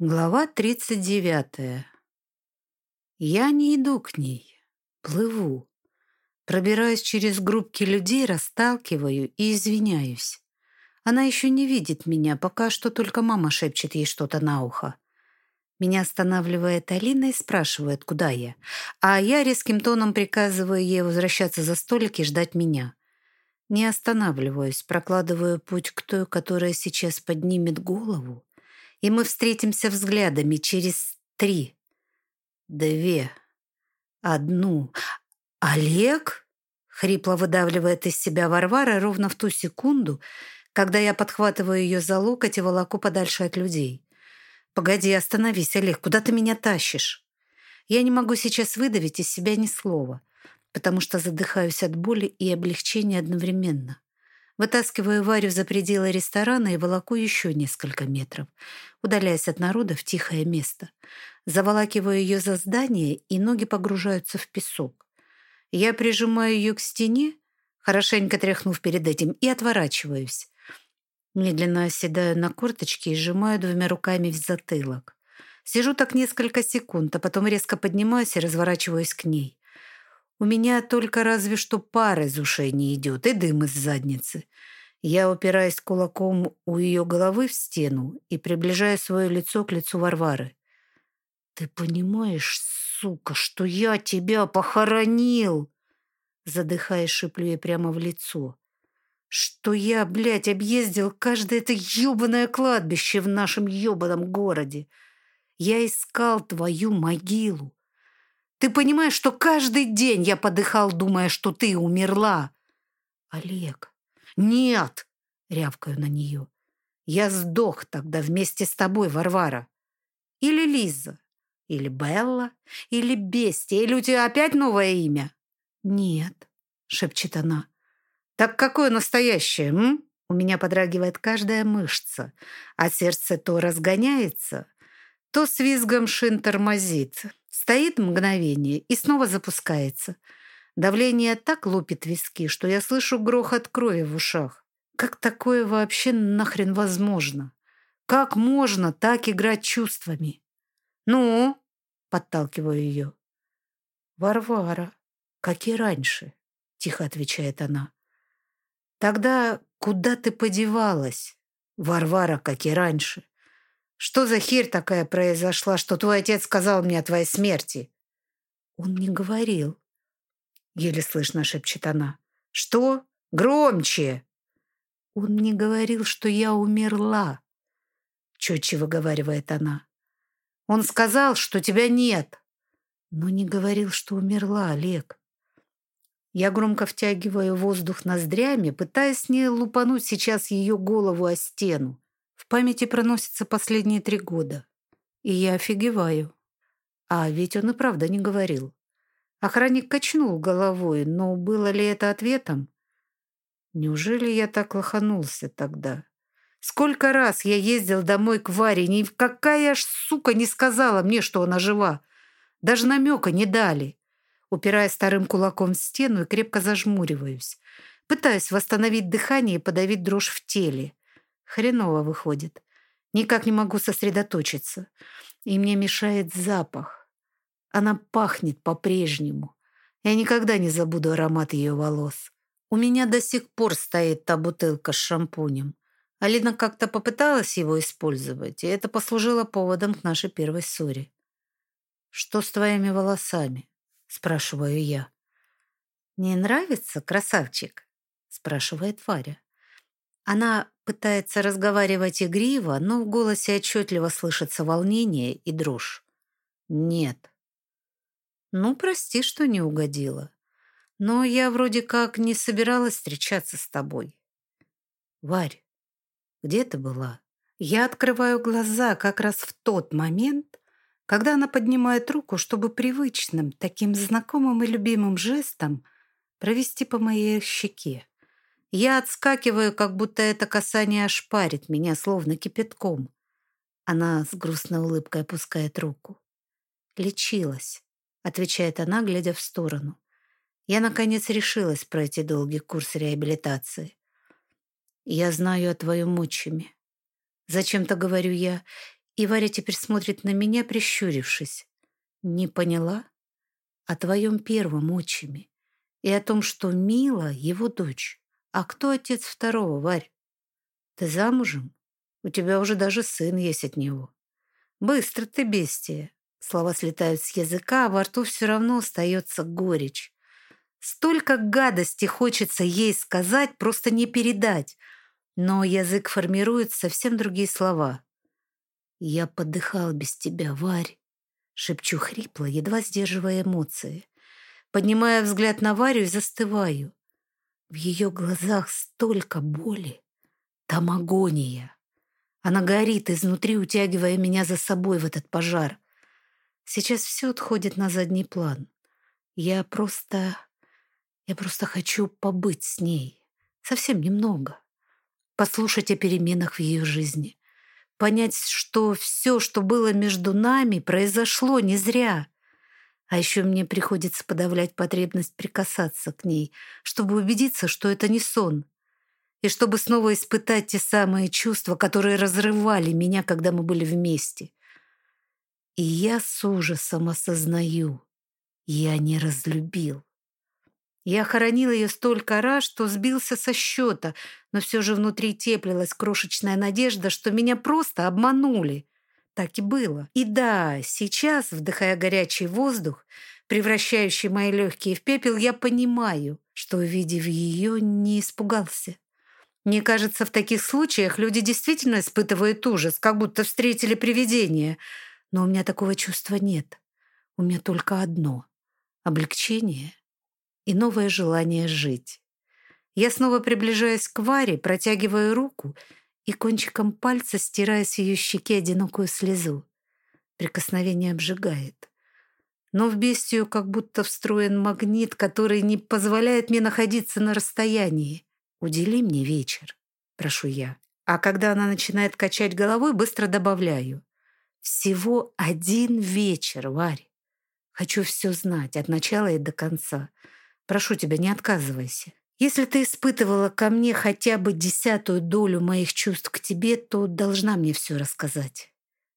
Глава 39. Я не иду к ней, плыву. Пробираюсь через группки людей, расталкиваю и извиняюсь. Она еще не видит меня, пока что только мама шепчет ей что-то на ухо. Меня останавливает Алина и спрашивает, куда я. А я резким тоном приказываю ей возвращаться за столик и ждать меня. Не останавливаюсь, прокладываю путь к той, которая сейчас поднимет голову и мы встретимся взглядами через три, две, одну. «Олег?» — хрипло выдавливает из себя Варвара ровно в ту секунду, когда я подхватываю ее за локоть и волоку подальше от людей. «Погоди, остановись, Олег, куда ты меня тащишь?» Я не могу сейчас выдавить из себя ни слова, потому что задыхаюсь от боли и облегчения одновременно. Вытаскиваю Варю за пределы ресторана и волоку еще несколько метров, удаляясь от народа в тихое место. Заволакиваю ее за здание, и ноги погружаются в песок. Я прижимаю ее к стене, хорошенько тряхнув перед этим, и отворачиваюсь. Медленно оседаю на корточки и сжимаю двумя руками в затылок. Сижу так несколько секунд, а потом резко поднимаюсь и разворачиваюсь к ней. У меня только разве что пар из ушей не идет и дым из задницы. Я упираюсь кулаком у ее головы в стену и приближаю свое лицо к лицу Варвары. «Ты понимаешь, сука, что я тебя похоронил?» Задыхаясь, шиплю ей прямо в лицо. «Что я, блядь, объездил каждое это ёбаное кладбище в нашем ёбаном городе. Я искал твою могилу. Ты понимаешь, что каждый день я подыхал, думая, что ты умерла? Олег. Нет, рявкаю на нее. Я сдох тогда вместе с тобой, Варвара. Или Лиза, или Белла, или Бестия, или у тебя опять новое имя? Нет, шепчет она. Так какое настоящее, м? У меня подрагивает каждая мышца, а сердце то разгоняется, то с визгом шин тормозит. Стоит мгновение и снова запускается. Давление так лупит виски, что я слышу грохот крови в ушах. Как такое вообще нахрен возможно? Как можно так играть чувствами? Ну, подталкиваю ее. Варвара, как и раньше, тихо отвечает она. Тогда куда ты подевалась? Варвара, как и раньше. Что за херь такая произошла, что твой отец сказал мне о твоей смерти?» «Он не говорил», — еле слышно шепчет она. «Что? Громче!» «Он не говорил, что я умерла», — четче выговаривает она. «Он сказал, что тебя нет, но не говорил, что умерла, Олег». Я громко втягиваю воздух ноздрями, пытаясь не лупануть сейчас ее голову о стену. Памяти проносятся последние три года. И я офигеваю. А ведь он и правда не говорил. Охранник качнул головой, но было ли это ответом? Неужели я так лоханулся тогда? Сколько раз я ездил домой к Варе, никакая ж сука не сказала мне, что она жива. Даже намека не дали. Упирая старым кулаком в стену и крепко зажмуриваюсь. Пытаюсь восстановить дыхание и подавить дрожь в теле. Хреново выходит. Никак не могу сосредоточиться. И мне мешает запах. Она пахнет по-прежнему. Я никогда не забуду аромат ее волос. У меня до сих пор стоит та бутылка с шампунем. Алина как-то попыталась его использовать, и это послужило поводом к нашей первой ссоре. «Что с твоими волосами?» – спрашиваю я. «Не нравится, красавчик?» – спрашивает Варя. Она пытается разговаривать игриво, но в голосе отчетливо слышится волнение и дрожь. «Нет». «Ну, прости, что не угодила. Но я вроде как не собиралась встречаться с тобой». «Варь, где ты была?» Я открываю глаза как раз в тот момент, когда она поднимает руку, чтобы привычным, таким знакомым и любимым жестом провести по моей щеке. Я отскакиваю, как будто это касание ошпарит меня, словно кипятком. Она с грустной улыбкой опускает руку. «Лечилась», — отвечает она, глядя в сторону. «Я, наконец, решилась пройти долгий курс реабилитации. Я знаю о твоем отчиме. Зачем-то говорю я, И Варя теперь смотрит на меня, прищурившись. Не поняла? О твоем первом отчиме. И о том, что Мила — его дочь. А кто отец второго, Варь? Ты замужем? У тебя уже даже сын есть от него. Быстро ты, бестия. Слова слетают с языка, а во рту все равно остается горечь. Столько гадости хочется ей сказать, просто не передать. Но язык формирует совсем другие слова. «Я подыхал без тебя, Варь», — шепчу хрипло, едва сдерживая эмоции. Поднимая взгляд на Варю и застываю. В ее глазах столько боли. Там агония. Она горит изнутри, утягивая меня за собой в этот пожар. Сейчас все отходит на задний план. Я просто... Я просто хочу побыть с ней. Совсем немного. Послушать о переменах в ее жизни. Понять, что все, что было между нами, произошло не зря. А еще мне приходится подавлять потребность прикасаться к ней, чтобы убедиться, что это не сон. И чтобы снова испытать те самые чувства, которые разрывали меня, когда мы были вместе. И я с ужасом осознаю, я не разлюбил. Я хоронил ее столько раз, что сбился со счета, но все же внутри теплилась крошечная надежда, что меня просто обманули. Так и было. И да, сейчас, вдыхая горячий воздух, превращающий мои легкие в пепел, я понимаю, что, увидев ее, не испугался. Мне кажется, в таких случаях люди действительно испытывают ужас, как будто встретили привидение — но у меня такого чувства нет. У меня только одно — облегчение и новое желание жить. Я снова приближаюсь к Варе, протягиваю руку и кончиком пальца стираю с ее щеки одинокую слезу. Прикосновение обжигает. Но в бестию как будто встроен магнит, который не позволяет мне находиться на расстоянии. «Удели мне вечер», — прошу я. А когда она начинает качать головой, быстро добавляю. Всего один вечер, Варь. Хочу все знать от начала и до конца. Прошу тебя, не отказывайся. Если ты испытывала ко мне хотя бы десятую долю моих чувств к тебе, то должна мне все рассказать.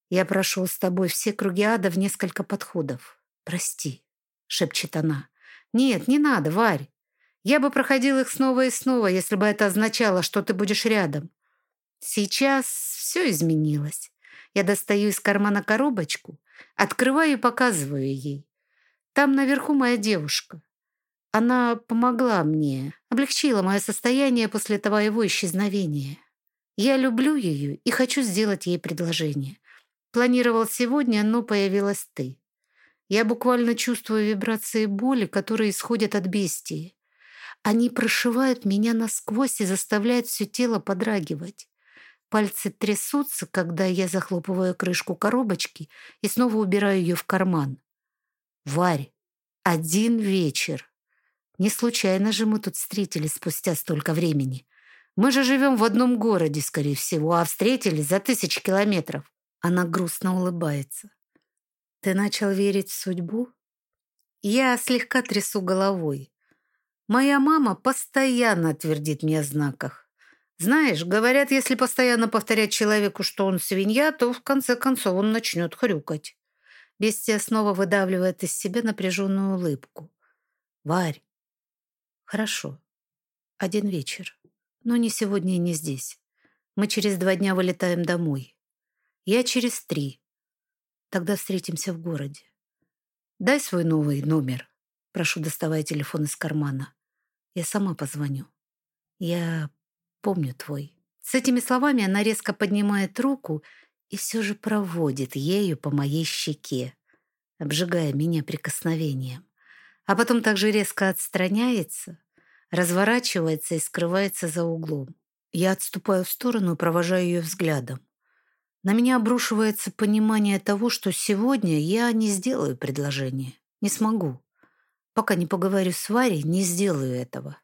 Я прошел с тобой все круги ада в несколько подходов. Прости, шепчет она. Нет, не надо, Варь. Я бы проходил их снова и снова, если бы это означало, что ты будешь рядом. Сейчас все изменилось. Я достаю из кармана коробочку, открываю и показываю ей. Там наверху моя девушка. Она помогла мне, облегчила мое состояние после твоего исчезновения. Я люблю ее и хочу сделать ей предложение. Планировал сегодня, но появилась ты. Я буквально чувствую вибрации боли, которые исходят от бестии. Они прошивают меня насквозь и заставляют все тело подрагивать. Пальцы трясутся, когда я захлопываю крышку коробочки и снова убираю ее в карман. Варь, один вечер. Не случайно же мы тут встретились спустя столько времени. Мы же живем в одном городе, скорее всего, а встретились за тысячи километров. Она грустно улыбается. Ты начал верить в судьбу? Я слегка трясу головой. Моя мама постоянно твердит мне о знаках. Знаешь, говорят, если постоянно повторять человеку, что он свинья, то в конце концов он начнет хрюкать. Бестия снова выдавливает из себя напряженную улыбку. Варь. Хорошо. Один вечер. Но не сегодня и не здесь. Мы через два дня вылетаем домой. Я через три. Тогда встретимся в городе. Дай свой новый номер. Прошу, доставая телефон из кармана. Я сама позвоню. Я помню твой». С этими словами она резко поднимает руку и все же проводит ею по моей щеке, обжигая меня прикосновением. А потом также резко отстраняется, разворачивается и скрывается за углом. Я отступаю в сторону провожаю ее взглядом. На меня обрушивается понимание того, что сегодня я не сделаю предложение. Не смогу. Пока не поговорю с Варей, не сделаю этого.